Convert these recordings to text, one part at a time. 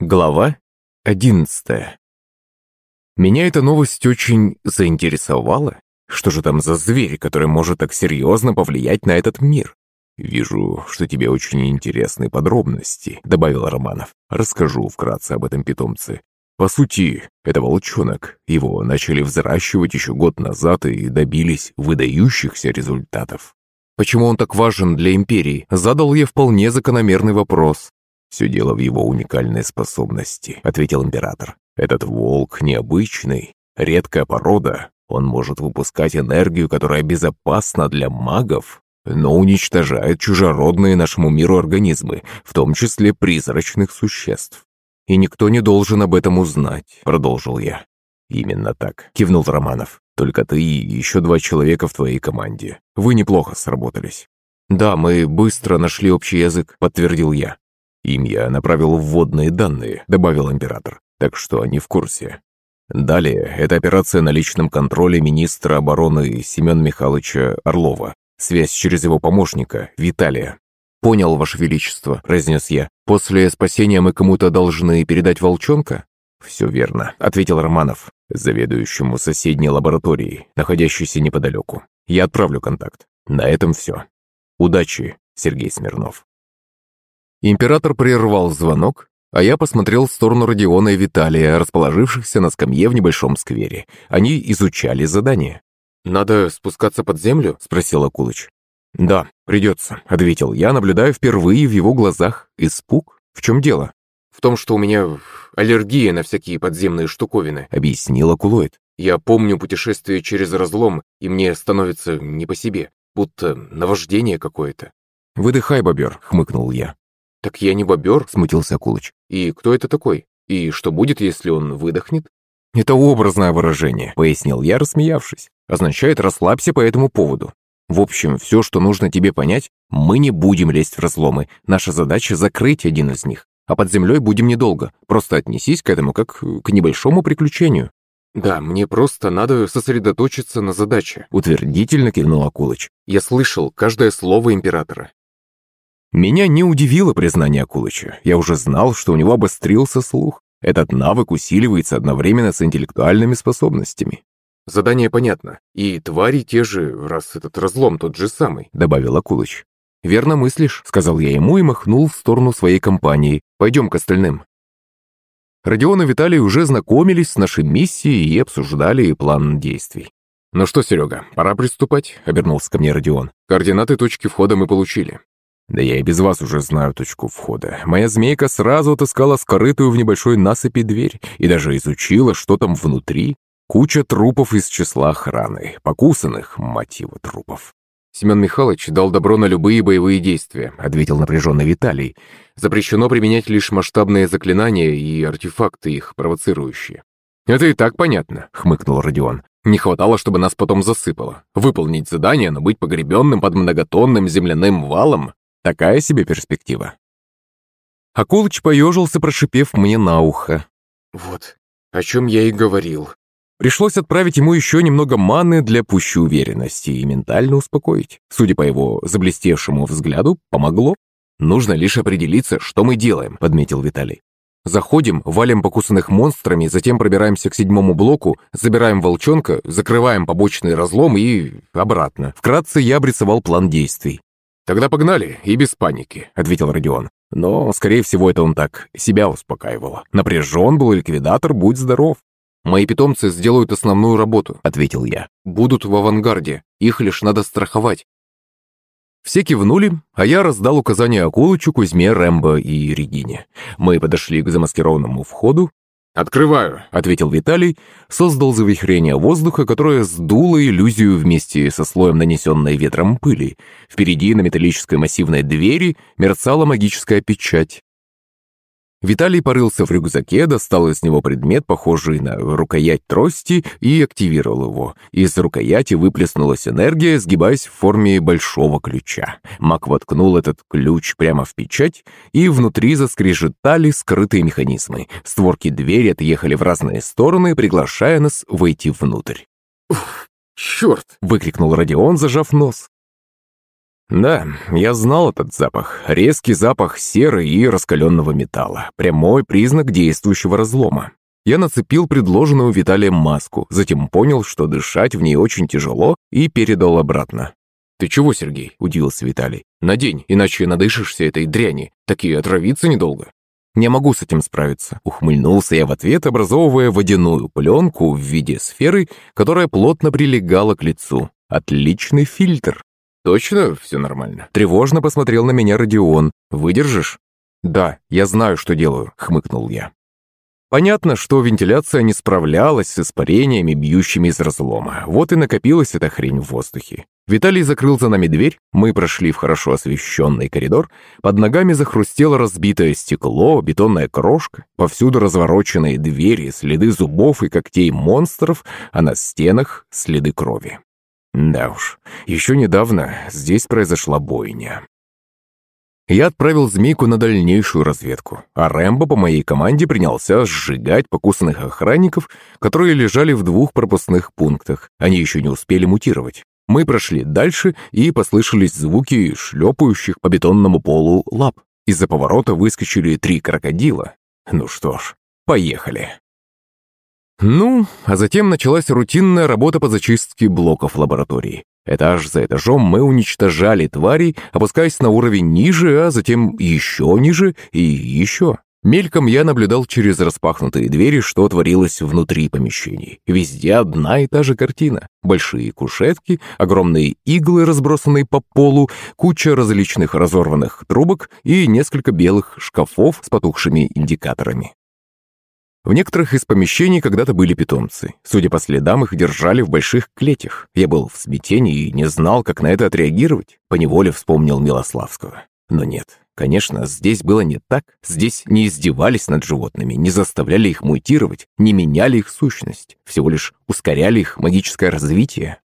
Глава одиннадцатая. Меня эта новость очень заинтересовала. Что же там за зверь, который может так серьезно повлиять на этот мир? «Вижу, что тебе очень интересны подробности», — добавил Романов. «Расскажу вкратце об этом питомце. По сути, это волчонок. Его начали взращивать еще год назад и добились выдающихся результатов. Почему он так важен для империи? Задал я вполне закономерный вопрос. «Все дело в его уникальной способности», — ответил император. «Этот волк необычный, редкая порода. Он может выпускать энергию, которая безопасна для магов, но уничтожает чужеродные нашему миру организмы, в том числе призрачных существ. И никто не должен об этом узнать», — продолжил я. «Именно так», — кивнул Романов. «Только ты и еще два человека в твоей команде. Вы неплохо сработались». «Да, мы быстро нашли общий язык», — подтвердил я. «Им я направил вводные данные», — добавил император, «так что они в курсе». Далее, это операция на личном контроле министра обороны Семена Михайловича Орлова. Связь через его помощника, Виталия. «Понял, Ваше Величество», — произнес я. «После спасения мы кому-то должны передать волчонка?» «Все верно», — ответил Романов, заведующему соседней лабораторией, находящейся неподалеку. «Я отправлю контакт. На этом все. Удачи, Сергей Смирнов». Император прервал звонок, а я посмотрел в сторону Родиона и Виталия, расположившихся на скамье в небольшом сквере. Они изучали задание. «Надо спускаться под землю?» – спросил Акулыч. «Да, придется», – ответил я, наблюдая впервые в его глазах испуг. «В чем дело?» «В том, что у меня аллергия на всякие подземные штуковины», – объяснил Акулоид. «Я помню путешествие через разлом, и мне становится не по себе, будто наваждение какое-то». «Выдыхай, бобер», – хмыкнул я. «Так я не бобер», — смутился Акулыч. «И кто это такой? И что будет, если он выдохнет?» «Это образное выражение», — пояснил я, рассмеявшись. «Означает «расслабься по этому поводу». В общем, все, что нужно тебе понять, мы не будем лезть в разломы. Наша задача — закрыть один из них. А под землей будем недолго. Просто отнесись к этому как к небольшому приключению». «Да, мне просто надо сосредоточиться на задаче», — утвердительно кивнул Акулыч. «Я слышал каждое слово императора. Меня не удивило признание Акулыча. Я уже знал, что у него обострился слух. Этот навык усиливается одновременно с интеллектуальными способностями. «Задание понятно. И твари те же, раз этот разлом тот же самый», — добавил Акулыч. «Верно мыслишь», — сказал я ему и махнул в сторону своей компании. «Пойдем к остальным». Родион и Виталий уже знакомились с нашей миссией и обсуждали план действий. «Ну что, Серега, пора приступать», — обернулся ко мне Родион. «Координаты точки входа мы получили. Да я и без вас уже знаю точку входа. Моя змейка сразу отыскала скрытую в небольшой насыпи дверь и даже изучила, что там внутри. Куча трупов из числа охраны, покусанных, мотива трупов. Семен Михайлович дал добро на любые боевые действия, ответил напряженный Виталий. Запрещено применять лишь масштабные заклинания и артефакты их провоцирующие. «Это и так понятно», — хмыкнул Родион. «Не хватало, чтобы нас потом засыпало. Выполнить задание, но быть погребенным под многотонным земляным валом? Такая себе перспектива. Акулыч поежился, прошипев мне на ухо. «Вот, о чем я и говорил». Пришлось отправить ему еще немного маны для пущей уверенности и ментально успокоить. Судя по его заблестевшему взгляду, помогло. «Нужно лишь определиться, что мы делаем», — подметил Виталий. Заходим, валим покусанных монстрами, затем пробираемся к седьмому блоку, забираем волчонка, закрываем побочный разлом и обратно. Вкратце я обрисовал план действий. «Тогда погнали, и без паники», — ответил Родион. Но, скорее всего, это он так себя успокаивал. Напряжен был ликвидатор, будь здоров. «Мои питомцы сделают основную работу», — ответил я. «Будут в авангарде. Их лишь надо страховать». Все кивнули, а я раздал указания Акулычу, Кузьме, Рэмбо и Регине. Мы подошли к замаскированному входу, «Открываю», — ответил Виталий, создал завихрение воздуха, которое сдуло иллюзию вместе со слоем нанесенной ветром пыли. Впереди на металлической массивной двери мерцала магическая печать. Виталий порылся в рюкзаке, достал из него предмет, похожий на рукоять трости, и активировал его. Из рукояти выплеснулась энергия, сгибаясь в форме большого ключа. Мак воткнул этот ключ прямо в печать, и внутри заскрежетали скрытые механизмы. Створки двери отъехали в разные стороны, приглашая нас войти внутрь. «Черт!» — выкрикнул Родион, зажав нос. Да, я знал этот запах. Резкий запах серы и раскаленного металла. Прямой признак действующего разлома. Я нацепил предложенную Виталием маску, затем понял, что дышать в ней очень тяжело, и передал обратно. «Ты чего, Сергей?» – удивился Виталий. «Надень, иначе надышишься этой дряни. Так и отравиться недолго». «Не могу с этим справиться», – ухмыльнулся я в ответ, образовывая водяную пленку в виде сферы, которая плотно прилегала к лицу. «Отличный фильтр». «Точно все нормально?» Тревожно посмотрел на меня Родион. «Выдержишь?» «Да, я знаю, что делаю», – хмыкнул я. Понятно, что вентиляция не справлялась с испарениями, бьющими из разлома. Вот и накопилась эта хрень в воздухе. Виталий закрыл за нами дверь, мы прошли в хорошо освещенный коридор, под ногами захрустело разбитое стекло, бетонная крошка, повсюду развороченные двери, следы зубов и когтей монстров, а на стенах следы крови. Да уж, еще недавно здесь произошла бойня. Я отправил змейку на дальнейшую разведку, а Рэмбо по моей команде принялся сжигать покусанных охранников, которые лежали в двух пропускных пунктах. Они еще не успели мутировать. Мы прошли дальше, и послышались звуки шлепающих по бетонному полу лап. Из-за поворота выскочили три крокодила. Ну что ж, поехали. Ну, а затем началась рутинная работа по зачистке блоков лаборатории. Этаж за этажом мы уничтожали тварей, опускаясь на уровень ниже, а затем еще ниже и еще. Мельком я наблюдал через распахнутые двери, что творилось внутри помещений. Везде одна и та же картина. Большие кушетки, огромные иглы, разбросанные по полу, куча различных разорванных трубок и несколько белых шкафов с потухшими индикаторами. В некоторых из помещений когда-то были питомцы. Судя по следам, их держали в больших клетях. Я был в смятении и не знал, как на это отреагировать. Поневоле вспомнил Милославского. Но нет, конечно, здесь было не так. Здесь не издевались над животными, не заставляли их мутировать, не меняли их сущность. Всего лишь ускоряли их магическое развитие.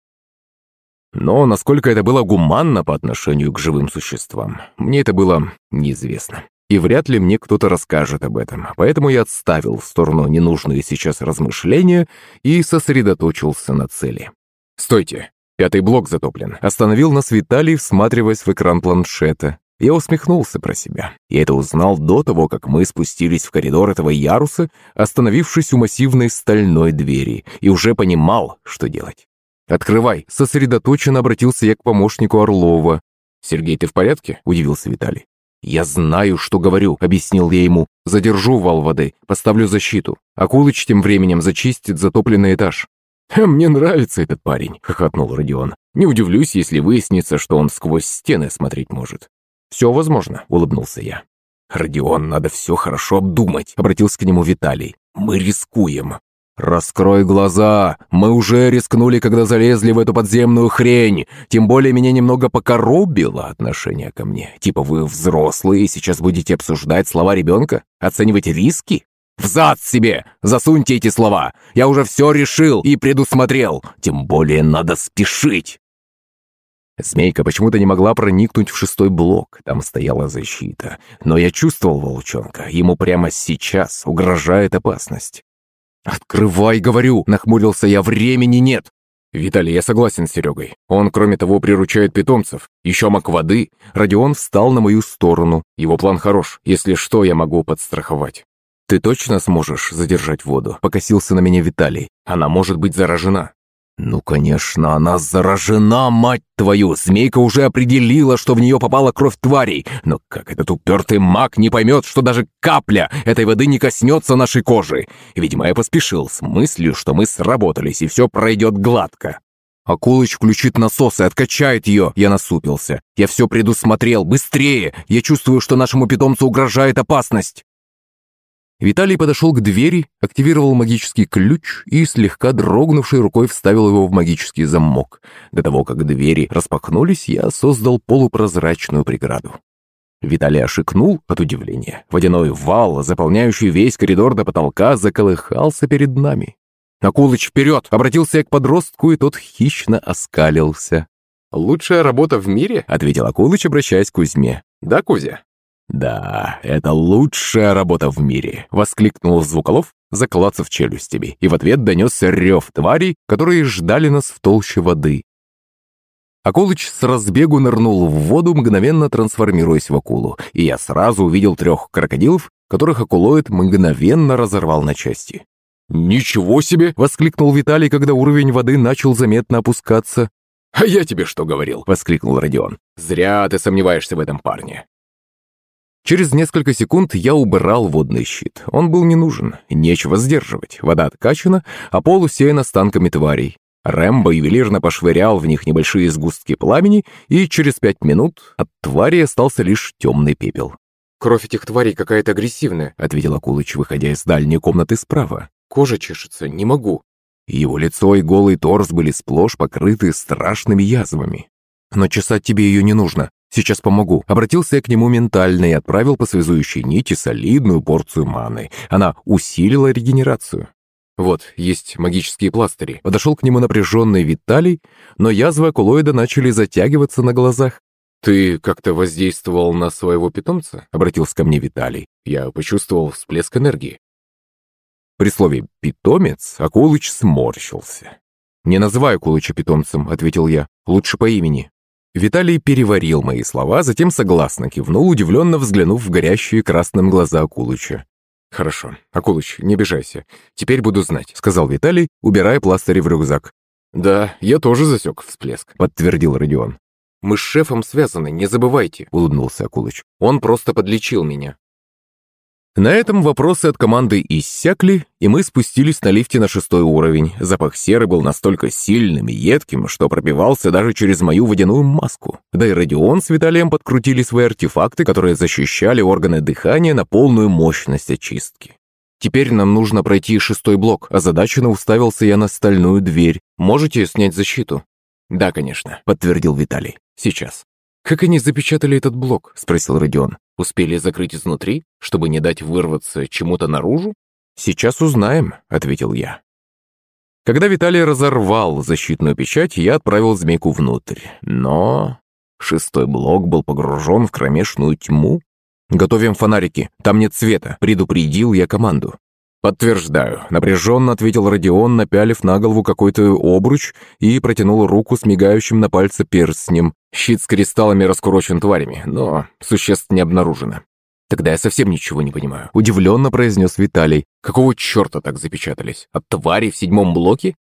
Но насколько это было гуманно по отношению к живым существам, мне это было неизвестно. И вряд ли мне кто-то расскажет об этом, поэтому я отставил в сторону ненужные сейчас размышления и сосредоточился на цели. «Стойте! Пятый блок затоплен!» Остановил нас Виталий, всматриваясь в экран планшета. Я усмехнулся про себя. Я это узнал до того, как мы спустились в коридор этого яруса, остановившись у массивной стальной двери, и уже понимал, что делать. «Открывай!» – сосредоточенно обратился я к помощнику Орлова. «Сергей, ты в порядке?» – удивился Виталий. «Я знаю, что говорю», — объяснил я ему. «Задержу вал воды, поставлю защиту. Акулыч тем временем зачистит затопленный этаж». «Мне нравится этот парень», — хохотнул Родион. «Не удивлюсь, если выяснится, что он сквозь стены смотреть может». «Все возможно», — улыбнулся я. «Родион, надо все хорошо обдумать», — обратился к нему Виталий. «Мы рискуем. «Раскрой глаза! Мы уже рискнули, когда залезли в эту подземную хрень! Тем более меня немного покоробило отношение ко мне. Типа вы взрослые и сейчас будете обсуждать слова ребенка? Оценивать риски? Взад себе! Засуньте эти слова! Я уже все решил и предусмотрел! Тем более надо спешить!» Змейка почему-то не могла проникнуть в шестой блок, там стояла защита. Но я чувствовал волчонка, ему прямо сейчас угрожает опасность. «Открывай, говорю!» – нахмурился я, времени нет. «Виталий, я согласен с Серегой. Он, кроме того, приручает питомцев. Еще маг воды. Родион встал на мою сторону. Его план хорош. Если что, я могу подстраховать». «Ты точно сможешь задержать воду?» – покосился на меня Виталий. «Она может быть заражена». «Ну, конечно, она заражена, мать твою! Змейка уже определила, что в нее попала кровь тварей. Но как этот упертый маг не поймет, что даже капля этой воды не коснется нашей кожи? Видимо, я поспешил с мыслью, что мы сработались, и все пройдет гладко. Акулыч включит насос и откачает ее. Я насупился. Я все предусмотрел. Быстрее! Я чувствую, что нашему питомцу угрожает опасность. Виталий подошел к двери, активировал магический ключ и слегка дрогнувшей рукой вставил его в магический замок. До того, как двери распахнулись, я создал полупрозрачную преграду. Виталий ошикнул от удивления. Водяной вал, заполняющий весь коридор до потолка, заколыхался перед нами. «Акулыч, вперед!» — обратился я к подростку, и тот хищно оскалился. «Лучшая работа в мире?» — ответил Акулыч, обращаясь к Кузьме. «Да, Кузя?» «Да, это лучшая работа в мире!» — воскликнул Звуколов, заклацав челюстями, и в ответ донесся рев тварей, которые ждали нас в толще воды. Акулыч с разбегу нырнул в воду, мгновенно трансформируясь в акулу, и я сразу увидел трех крокодилов, которых акулоид мгновенно разорвал на части. «Ничего себе!» — воскликнул Виталий, когда уровень воды начал заметно опускаться. «А я тебе что говорил?» — воскликнул Родион. «Зря ты сомневаешься в этом парне». Через несколько секунд я убрал водный щит. Он был не нужен, нечего сдерживать. Вода откачана, а пол усеян останками тварей. Рэмбо ювелирно пошвырял в них небольшие сгустки пламени, и через пять минут от твари остался лишь темный пепел. «Кровь этих тварей какая-то агрессивная», — ответил Акулыч, выходя из дальней комнаты справа. «Кожа чешется, не могу». Его лицо и голый торс были сплошь покрыты страшными язвами. «Но чесать тебе ее не нужно. Сейчас помогу». Обратился я к нему ментально и отправил по связующей нити солидную порцию маны. Она усилила регенерацию. Вот, есть магические пластыри. Подошел к нему напряженный Виталий, но язвы акулоида начали затягиваться на глазах. «Ты как-то воздействовал на своего питомца?» — обратился ко мне Виталий. Я почувствовал всплеск энергии. При слове «питомец» Акулыч сморщился. «Не называй Акулыча питомцем», — ответил я. «Лучше по имени». Виталий переварил мои слова, затем согласно кивнул, удивленно взглянув в горящие красным глаза Акулыча. «Хорошо. Акулыч, не обижайся. Теперь буду знать», — сказал Виталий, убирая пластыри в рюкзак. «Да, я тоже засек всплеск», — подтвердил Родион. «Мы с шефом связаны, не забывайте», — улыбнулся Акулыч. «Он просто подлечил меня». На этом вопросы от команды иссякли, и мы спустились на лифте на шестой уровень. Запах серы был настолько сильным и едким, что пробивался даже через мою водяную маску. Да и Родион с Виталием подкрутили свои артефакты, которые защищали органы дыхания на полную мощность очистки. «Теперь нам нужно пройти шестой блок», озадаченно уставился я на стальную дверь. «Можете снять защиту?» «Да, конечно», — подтвердил Виталий. «Сейчас». «Как они запечатали этот блок?» — спросил Родион. «Успели закрыть изнутри, чтобы не дать вырваться чему-то наружу?» «Сейчас узнаем», — ответил я. Когда Виталий разорвал защитную печать, я отправил змейку внутрь. Но шестой блок был погружен в кромешную тьму. «Готовим фонарики, там нет света», — предупредил я команду. «Подтверждаю», — напряженно ответил Родион, напялив на голову какой-то обруч и протянул руку с мигающим на пальце перстнем. Щит с кристаллами раскурочен тварями, но существ не обнаружено. «Тогда я совсем ничего не понимаю», — удивленно произнес Виталий. «Какого черта так запечатались? От твари в седьмом блоке?»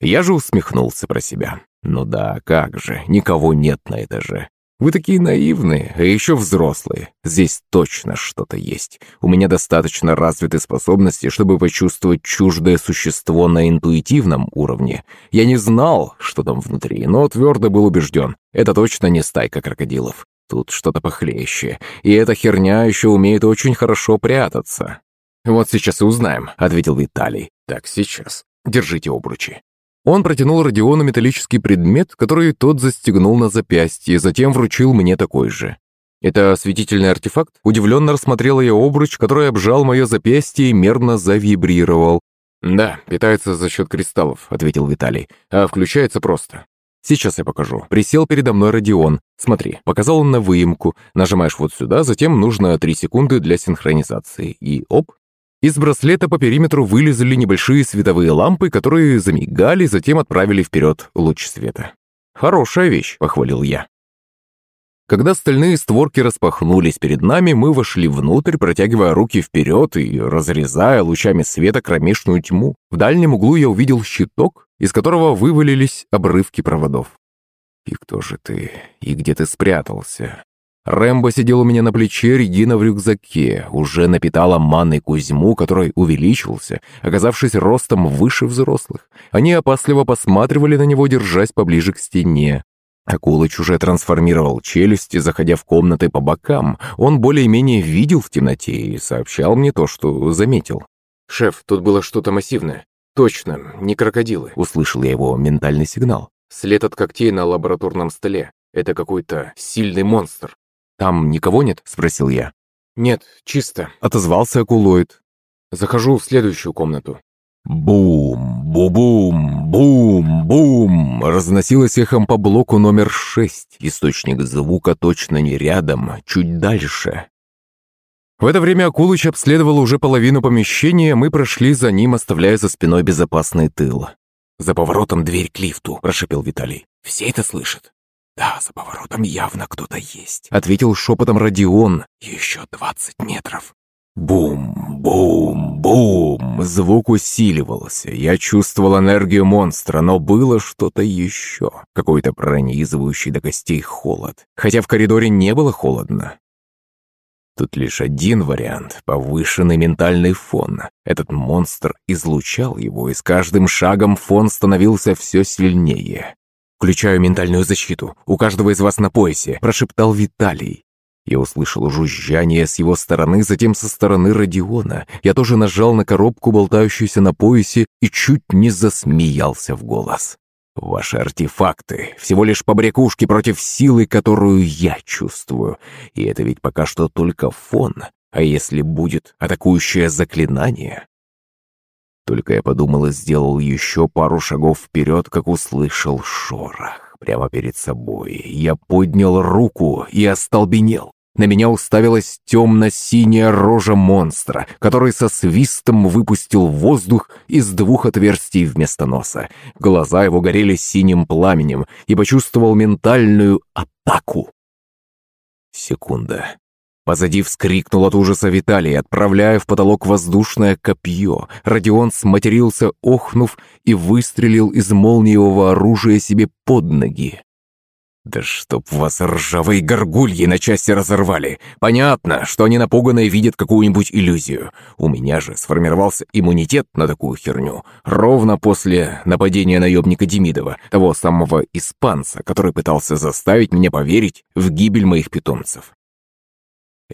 Я же усмехнулся про себя. «Ну да, как же, никого нет на этаже. Вы такие наивные, а еще взрослые. Здесь точно что-то есть. У меня достаточно развиты способности, чтобы почувствовать чуждое существо на интуитивном уровне. Я не знал, что там внутри, но твердо был убежден. Это точно не стайка крокодилов. Тут что-то похлеще. И эта херня еще умеет очень хорошо прятаться. «Вот сейчас и узнаем», — ответил Виталий. «Так, сейчас. Держите обручи». Он протянул Родиону металлический предмет, который тот застегнул на запястье, затем вручил мне такой же. «Это осветительный артефакт?» Удивленно рассмотрела я обруч, который обжал мое запястье и мерно завибрировал. «Да, питается за счет кристаллов», — ответил Виталий. «А включается просто». «Сейчас я покажу». Присел передо мной Родион. «Смотри». Показал он на выемку. Нажимаешь вот сюда, затем нужно 3 секунды для синхронизации. И оп, из браслета по периметру вылезли небольшие световые лампы, которые замигали, затем отправили вперед луч света. «Хорошая вещь», — похвалил я. Когда стальные створки распахнулись перед нами, мы вошли внутрь, протягивая руки вперед и разрезая лучами света кромешную тьму. В дальнем углу я увидел щиток, из которого вывалились обрывки проводов. «И кто же ты? И где ты спрятался?» Рэмбо сидел у меня на плече, Регина в рюкзаке, уже напитала манной Кузьму, который увеличился, оказавшись ростом выше взрослых. Они опасливо посматривали на него, держась поближе к стене. Акулыч уже трансформировал челюсти, заходя в комнаты по бокам. Он более-менее видел в темноте и сообщал мне то, что заметил. «Шеф, тут было что-то массивное. Точно, не крокодилы», — услышал я его ментальный сигнал. «След от когтей на лабораторном столе. Это какой-то сильный монстр». «Там никого нет?» – спросил я. «Нет, чисто», – отозвался акулоид. «Захожу в следующую комнату». Бум, бу-бум, бум-бум разносилось эхом по блоку номер шесть. Источник звука точно не рядом, чуть дальше. В это время Акулыч обследовал уже половину помещения, мы прошли за ним, оставляя за спиной безопасный тыл. «За поворотом дверь к лифту», – прошепел Виталий. Все это слышат?» «Да, за поворотом явно кто-то есть», — ответил шепотом Родион. «Еще двадцать метров». Бум, бум, бум. Звук усиливался. Я чувствовал энергию монстра, но было что-то еще. Какой-то пронизывающий до костей холод. Хотя в коридоре не было холодно. Тут лишь один вариант — повышенный ментальный фон. Этот монстр излучал его, и с каждым шагом фон становился все сильнее. «Включаю ментальную защиту. У каждого из вас на поясе», — прошептал Виталий. Я услышал жужжание с его стороны, затем со стороны Родиона. Я тоже нажал на коробку, болтающуюся на поясе, и чуть не засмеялся в голос. «Ваши артефакты — всего лишь побрякушки против силы, которую я чувствую. И это ведь пока что только фон. А если будет атакующее заклинание?» Только я подумал и сделал еще пару шагов вперед, как услышал шорох прямо перед собой. Я поднял руку и остолбенел. На меня уставилась темно-синяя рожа монстра, который со свистом выпустил воздух из двух отверстий вместо носа. Глаза его горели синим пламенем и почувствовал ментальную атаку. Секунда. Позади вскрикнул от ужаса Виталий, отправляя в потолок воздушное копье. Родион сматерился, охнув, и выстрелил из молниевого оружия себе под ноги. «Да чтоб вас ржавые горгульи на части разорвали! Понятно, что они напуганные видят какую-нибудь иллюзию. У меня же сформировался иммунитет на такую херню ровно после нападения наемника Демидова, того самого испанца, который пытался заставить меня поверить в гибель моих питомцев.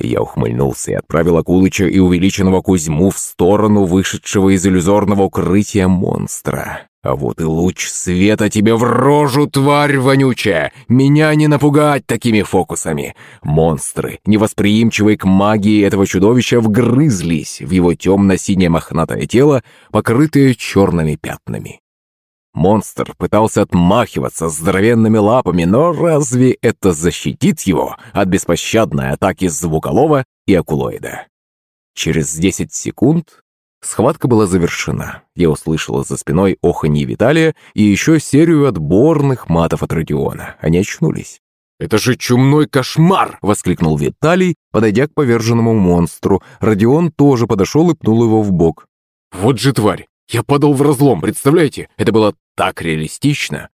Я ухмыльнулся и отправил Акулыча и увеличенного Кузьму в сторону вышедшего из иллюзорного укрытия монстра. А вот и луч света тебе в рожу, тварь вонючая! Меня не напугать такими фокусами! Монстры, невосприимчивые к магии этого чудовища, вгрызлись в его темно-синее мохнатое тело, покрытое черными пятнами. Монстр пытался отмахиваться здоровенными лапами, но разве это защитит его от беспощадной атаки звуколова и акулоида? Через 10 секунд схватка была завершена. Я услышала за спиной оханье Виталия и еще серию отборных матов от Родиона. Они очнулись. «Это же чумной кошмар!» — воскликнул Виталий, подойдя к поверженному монстру. Родион тоже подошел и пнул его в бок. «Вот же тварь! Я падал в разлом, представляете? Это было так реалистично.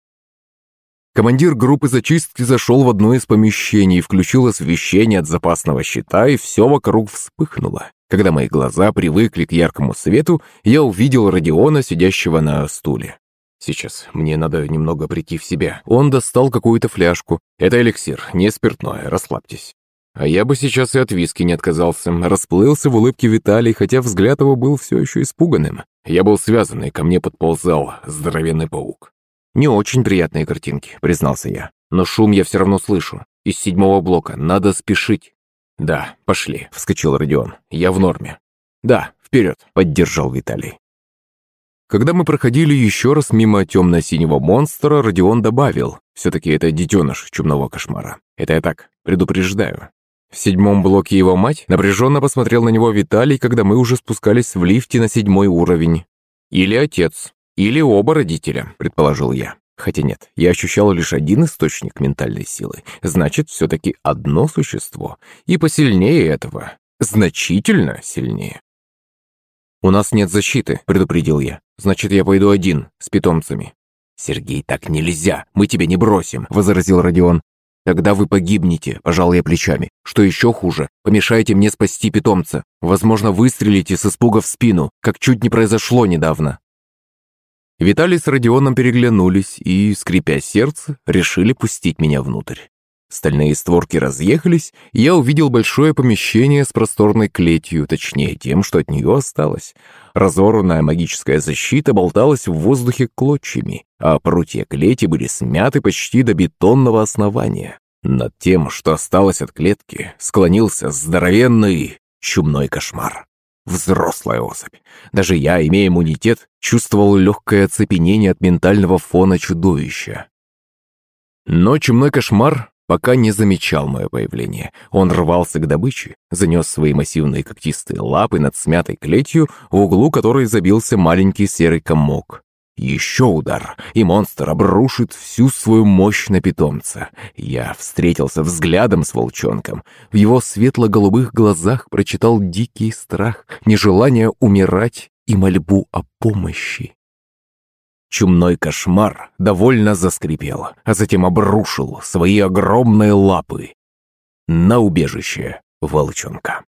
Командир группы зачистки зашел в одно из помещений, включил освещение от запасного щита, и все вокруг вспыхнуло. Когда мои глаза привыкли к яркому свету, я увидел Родиона, сидящего на стуле. Сейчас мне надо немного прийти в себя. Он достал какую-то фляжку. Это эликсир, не спиртное, расслабьтесь. А я бы сейчас и от виски не отказался. Расплылся в улыбке Виталий, хотя взгляд его был все еще испуганным. Я был связан, и ко мне подползал здоровенный паук. «Не очень приятные картинки», — признался я. «Но шум я все равно слышу. Из седьмого блока. Надо спешить». «Да, пошли», — вскочил Родион. «Я в норме». «Да, вперед», — поддержал Виталий. Когда мы проходили еще раз мимо темно-синего монстра, Родион добавил. «Все-таки это детеныш чумного кошмара. Это я так, предупреждаю. В седьмом блоке его мать напряженно посмотрел на него Виталий, когда мы уже спускались в лифте на седьмой уровень. «Или отец, или оба родителя», — предположил я. Хотя нет, я ощущал лишь один источник ментальной силы. Значит, все-таки одно существо. И посильнее этого. Значительно сильнее. «У нас нет защиты», — предупредил я. «Значит, я пойду один, с питомцами». «Сергей, так нельзя, мы тебя не бросим», — возразил Родион. Тогда вы погибнете, пожал я плечами. Что еще хуже, помешаете мне спасти питомца. Возможно, выстрелите с испуга в спину, как чуть не произошло недавно. Виталий с Родионом переглянулись и, скрипя сердце, решили пустить меня внутрь. Стальные створки разъехались, и я увидел большое помещение с просторной клетью, точнее тем, что от нее осталось. Разорванная магическая защита болталась в воздухе клочьями, а прутья клети были смяты почти до бетонного основания. Над тем, что осталось от клетки, склонился здоровенный чумной кошмар. Взрослая особь. Даже я, имея иммунитет, чувствовал легкое оцепенение от ментального фона чудовища. Но чумной кошмар пока не замечал мое появление. Он рвался к добыче, занес свои массивные когтистые лапы над смятой клетью, в углу которой забился маленький серый комок. Еще удар, и монстр обрушит всю свою мощь на питомца. Я встретился взглядом с волчонком. В его светло-голубых глазах прочитал дикий страх, нежелание умирать и мольбу о помощи. Чумной кошмар довольно заскрипел, а затем обрушил свои огромные лапы на убежище волчонка.